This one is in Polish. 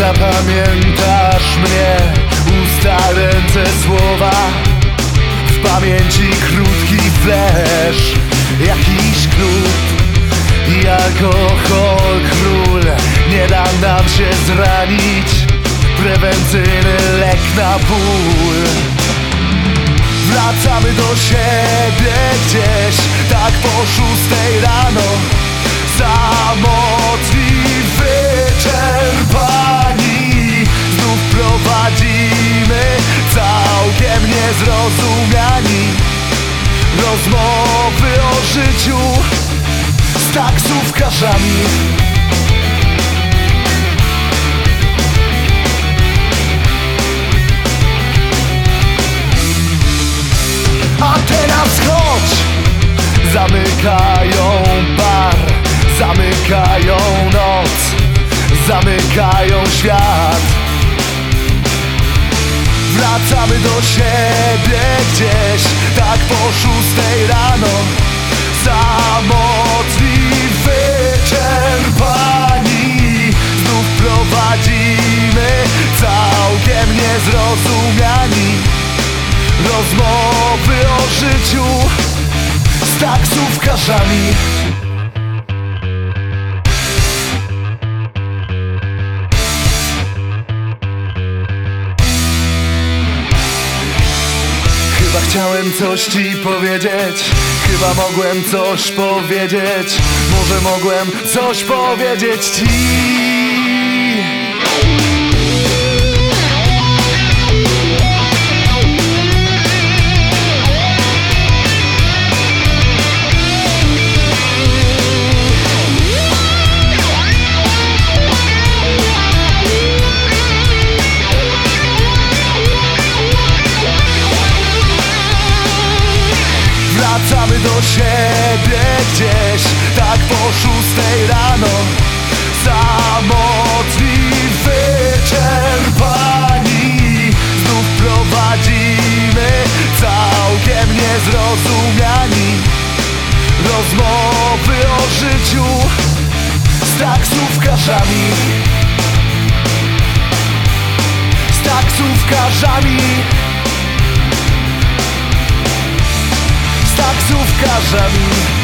Zapamiętasz mnie Usta, ręce, słowa. W pamięci krótki flash Jakiś klub i alkohol król Nie da nam się zranić. Prewencyjny lek na ból. Wracamy do siebie gdzieś Tak po szóstej niezrozumiani. Rozmowy o życiu Z taksówkarzami. A teraz chodź. Zamykają bar Zamykają noc Zamykają świat Wracamy do siebie gdzieś Tak po szóstej rano. Samotni, wyczerpani Znów prowadzimy Całkiem niezrozumiani. Rozmowy o życiu z taksówkarzami chciałem coś ci powiedzieć. Chyba mogłem coś powiedzieć. Może mogłem coś powiedzieć ci Siebie gdzieś Tak po szóstej rano. Samotni, wyczerpani Znów prowadzimy Całkiem niezrozumiani. Rozmowy o życiu Z taksówkarzami. Z taksówkarzami z taksówkarzami